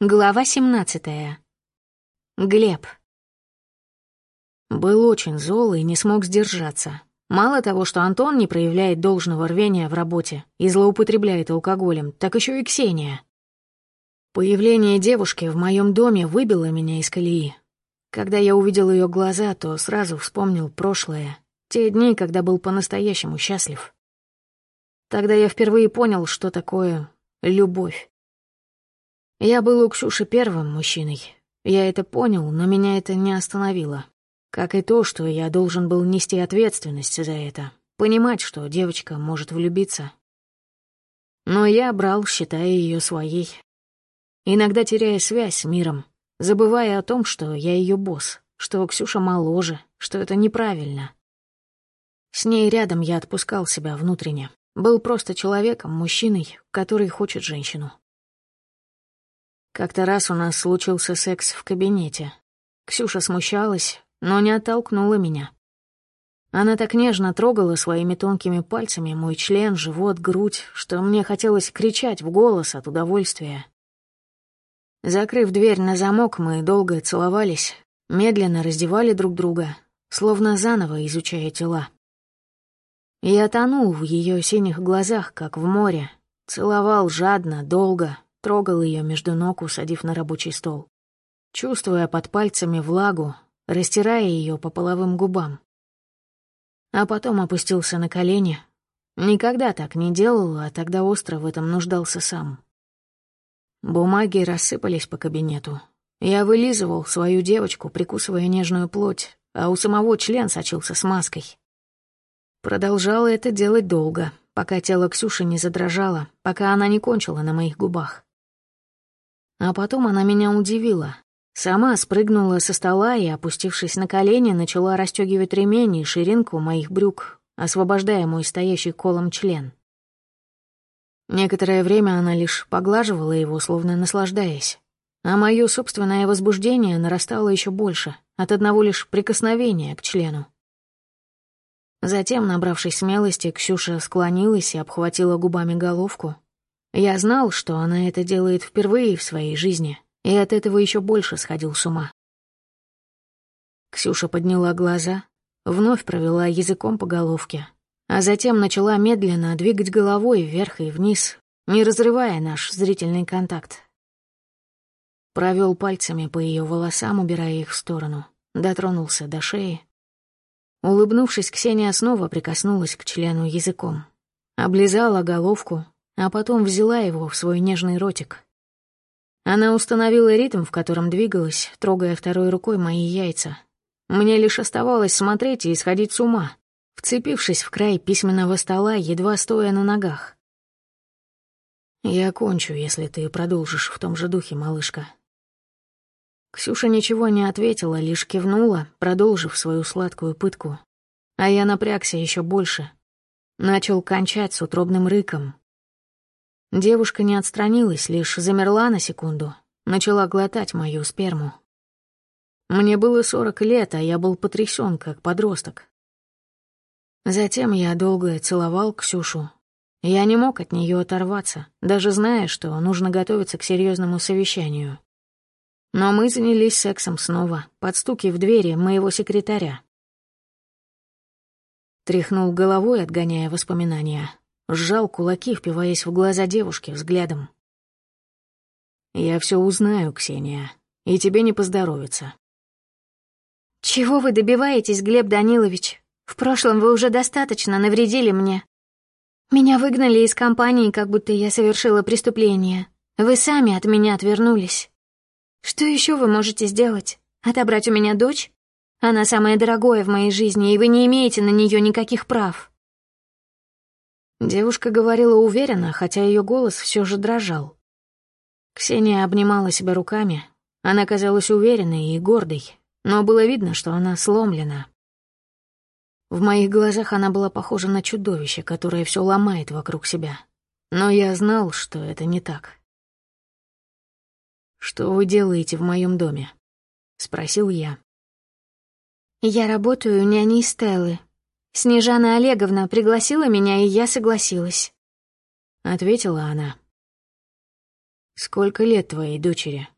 Глава 17. Глеб. Был очень зол и не смог сдержаться. Мало того, что Антон не проявляет должного рвения в работе и злоупотребляет алкоголем, так еще и Ксения. Появление девушки в моем доме выбило меня из колеи. Когда я увидел ее глаза, то сразу вспомнил прошлое, те дни, когда был по-настоящему счастлив. Тогда я впервые понял, что такое любовь. Я был у Ксюши первым мужчиной. Я это понял, но меня это не остановило. Как и то, что я должен был нести ответственность за это, понимать, что девочка может влюбиться. Но я брал, считая ее своей. Иногда теряя связь с миром, забывая о том, что я ее босс, что Ксюша моложе, что это неправильно. С ней рядом я отпускал себя внутренне. Был просто человеком, мужчиной, который хочет женщину. Как-то раз у нас случился секс в кабинете. Ксюша смущалась, но не оттолкнула меня. Она так нежно трогала своими тонкими пальцами мой член, живот, грудь, что мне хотелось кричать в голос от удовольствия. Закрыв дверь на замок, мы долго целовались, медленно раздевали друг друга, словно заново изучая тела. Я тонул в ее синих глазах, как в море, целовал жадно, долго, трогал ее между ног, усадив на рабочий стол, чувствуя под пальцами влагу, растирая ее по половым губам. А потом опустился на колени. Никогда так не делал, а тогда остро в этом нуждался сам. Бумаги рассыпались по кабинету. Я вылизывал свою девочку, прикусывая нежную плоть, а у самого член сочился смазкой. Продолжала это делать долго, пока тело Ксюши не задрожало, пока она не кончила на моих губах. А потом она меня удивила. Сама спрыгнула со стола и, опустившись на колени, начала расстегивать ремень и ширинку моих брюк, освобождая мой стоящий колом член. Некоторое время она лишь поглаживала его, словно наслаждаясь. А мое собственное возбуждение нарастало еще больше от одного лишь прикосновения к члену. Затем, набравшись смелости, Ксюша склонилась и обхватила губами головку, я знал, что она это делает впервые в своей жизни, и от этого еще больше сходил с ума. Ксюша подняла глаза, вновь провела языком по головке, а затем начала медленно двигать головой вверх и вниз, не разрывая наш зрительный контакт. Провел пальцами по ее волосам, убирая их в сторону, дотронулся до шеи. Улыбнувшись, Ксения снова прикоснулась к члену языком. Облизала головку, а потом взяла его в свой нежный ротик. Она установила ритм, в котором двигалась, трогая второй рукой мои яйца. Мне лишь оставалось смотреть и исходить с ума, вцепившись в край письменного стола, едва стоя на ногах. «Я кончу, если ты продолжишь в том же духе, малышка». Ксюша ничего не ответила, лишь кивнула, продолжив свою сладкую пытку. А я напрягся еще больше. Начал кончать с утробным рыком, Девушка не отстранилась, лишь замерла на секунду, начала глотать мою сперму. Мне было сорок лет, а я был потрясен, как подросток. Затем я долго целовал Ксюшу. Я не мог от нее оторваться, даже зная, что нужно готовиться к серьезному совещанию. Но мы занялись сексом снова, под стуки в двери моего секретаря. Тряхнул головой, отгоняя воспоминания, Сжал кулаки, впиваясь в глаза девушки взглядом. «Я все узнаю, Ксения, и тебе не поздоровится». «Чего вы добиваетесь, Глеб Данилович? В прошлом вы уже достаточно навредили мне. Меня выгнали из компании, как будто я совершила преступление. Вы сами от меня отвернулись. Что еще вы можете сделать? Отобрать у меня дочь? Она самое дорогое в моей жизни, и вы не имеете на нее никаких прав». Девушка говорила уверенно, хотя ее голос все же дрожал. Ксения обнимала себя руками. Она казалась уверенной и гордой, но было видно, что она сломлена. В моих глазах она была похожа на чудовище, которое все ломает вокруг себя. Но я знал, что это не так. «Что вы делаете в моем доме?» — спросил я. «Я работаю няней Стеллы», Снежана Олеговна пригласила меня, и я согласилась. Ответила она. «Сколько лет твоей дочери?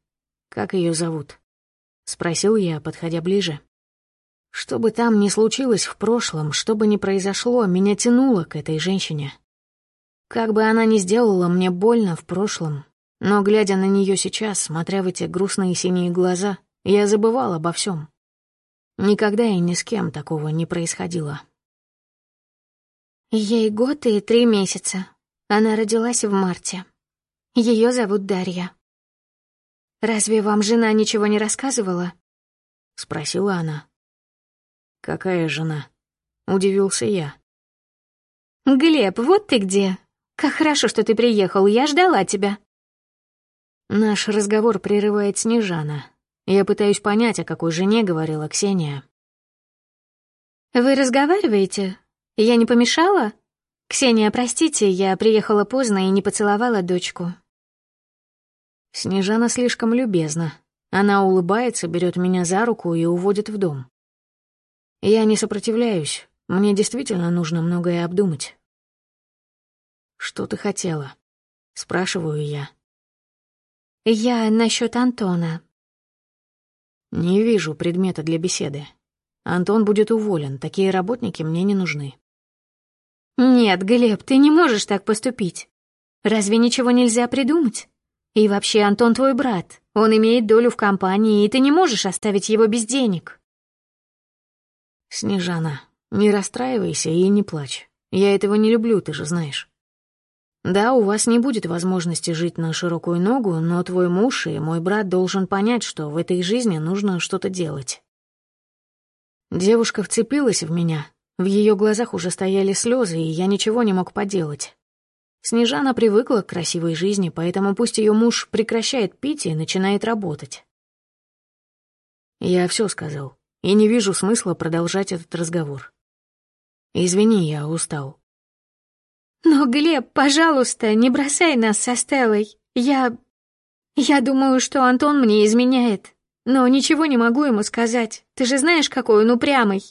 Как ее зовут?» — спросил я, подходя ближе. Что бы там ни случилось в прошлом, что бы ни произошло, меня тянуло к этой женщине. Как бы она ни сделала мне больно в прошлом, но, глядя на нее сейчас, смотря в эти грустные синие глаза, я забывал обо всем. Никогда и ни с кем такого не происходило. Ей год и три месяца. Она родилась в марте. Ее зовут Дарья. «Разве вам жена ничего не рассказывала?» — спросила она. «Какая жена?» — удивился я. «Глеб, вот ты где! Как хорошо, что ты приехал, я ждала тебя!» Наш разговор прерывает Снежана. Я пытаюсь понять, о какой жене говорила Ксения. «Вы разговариваете? Я не помешала? Ксения, простите, я приехала поздно и не поцеловала дочку». Снежана слишком любезна. Она улыбается, берет меня за руку и уводит в дом. Я не сопротивляюсь. Мне действительно нужно многое обдумать. «Что ты хотела?» — спрашиваю я. «Я насчет Антона». «Не вижу предмета для беседы. Антон будет уволен, такие работники мне не нужны». «Нет, Глеб, ты не можешь так поступить. Разве ничего нельзя придумать? И вообще, Антон твой брат. Он имеет долю в компании, и ты не можешь оставить его без денег». «Снежана, не расстраивайся и не плачь. Я этого не люблю, ты же знаешь. Да, у вас не будет возможности жить на широкую ногу, но твой муж и мой брат должен понять, что в этой жизни нужно что-то делать». Девушка вцепилась в меня. В ее глазах уже стояли слезы, и я ничего не мог поделать. Снежана привыкла к красивой жизни, поэтому пусть ее муж прекращает пить и начинает работать. Я все сказал и не вижу смысла продолжать этот разговор. Извини, я устал. Но, Глеб, пожалуйста, не бросай нас со Стеллой. Я... Я думаю, что Антон мне изменяет. Но ничего не могу ему сказать. Ты же знаешь, какой он упрямый.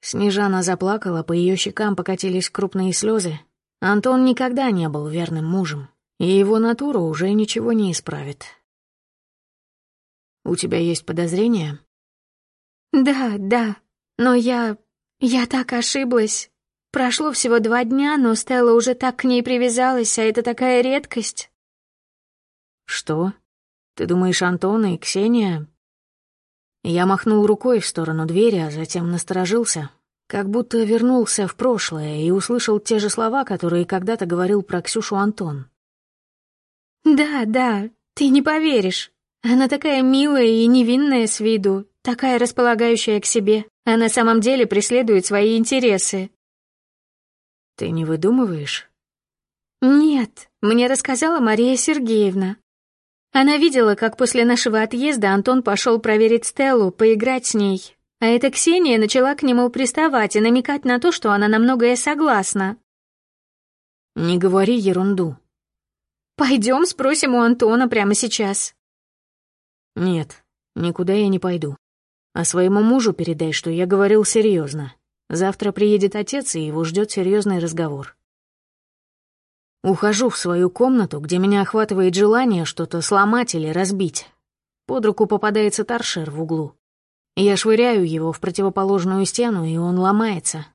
Снежана заплакала, по ее щекам покатились крупные слезы. Антон никогда не был верным мужем, и его натура уже ничего не исправит. «У тебя есть подозрения?» «Да, да, но я... я так ошиблась. Прошло всего два дня, но Стелла уже так к ней привязалась, а это такая редкость». «Что? Ты думаешь, Антон и Ксения...» Я махнул рукой в сторону двери, а затем насторожился, как будто вернулся в прошлое и услышал те же слова, которые когда-то говорил про Ксюшу Антон. «Да, да, ты не поверишь. Она такая милая и невинная с виду, такая располагающая к себе, а на самом деле преследует свои интересы. Ты не выдумываешь? Нет, мне рассказала Мария Сергеевна. Она видела, как после нашего отъезда Антон пошел проверить Стеллу, поиграть с ней. А эта Ксения начала к нему приставать и намекать на то, что она на многое согласна. Не говори ерунду. Пойдем спросим у Антона прямо сейчас. Нет, никуда я не пойду. А своему мужу передай, что я говорил серьезно. Завтра приедет отец, и его ждет серьезный разговор. Ухожу в свою комнату, где меня охватывает желание что-то сломать или разбить. Под руку попадается торшер в углу. Я швыряю его в противоположную стену, и он ломается.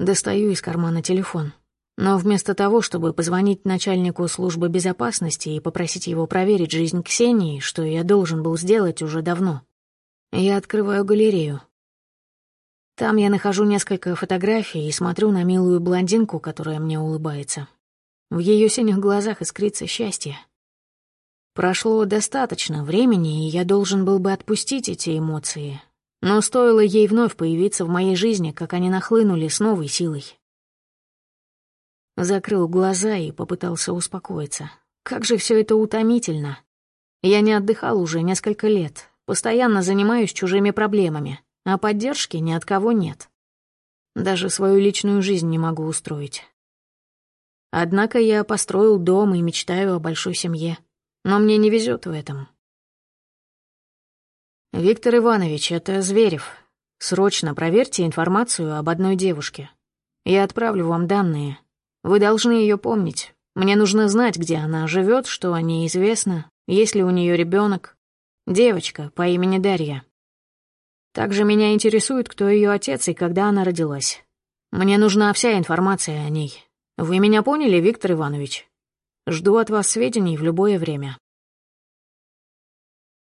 Достаю из кармана телефон. Но вместо того, чтобы позвонить начальнику службы безопасности и попросить его проверить жизнь Ксении, что я должен был сделать уже давно, я открываю галерею. Там я нахожу несколько фотографий и смотрю на милую блондинку, которая мне улыбается. В ее синих глазах искрится счастье. Прошло достаточно времени, и я должен был бы отпустить эти эмоции. Но стоило ей вновь появиться в моей жизни, как они нахлынули с новой силой. Закрыл глаза и попытался успокоиться. Как же все это утомительно. Я не отдыхал уже несколько лет, Постоянно занимаюсь чужими проблемами, а поддержки ни от кого нет. Даже свою личную жизнь не могу устроить. Однако я построил дом и мечтаю о большой семье. Но мне не везет в этом. Виктор Иванович, это Зверев. Срочно проверьте информацию об одной девушке. Я отправлю вам данные. Вы должны ее помнить. Мне нужно знать, где она живет, что о ней известно, есть ли у нее ребенок. Девочка по имени Дарья. Также меня интересует, кто ее отец и когда она родилась. Мне нужна вся информация о ней. Вы меня поняли, Виктор Иванович? Жду от вас сведений в любое время.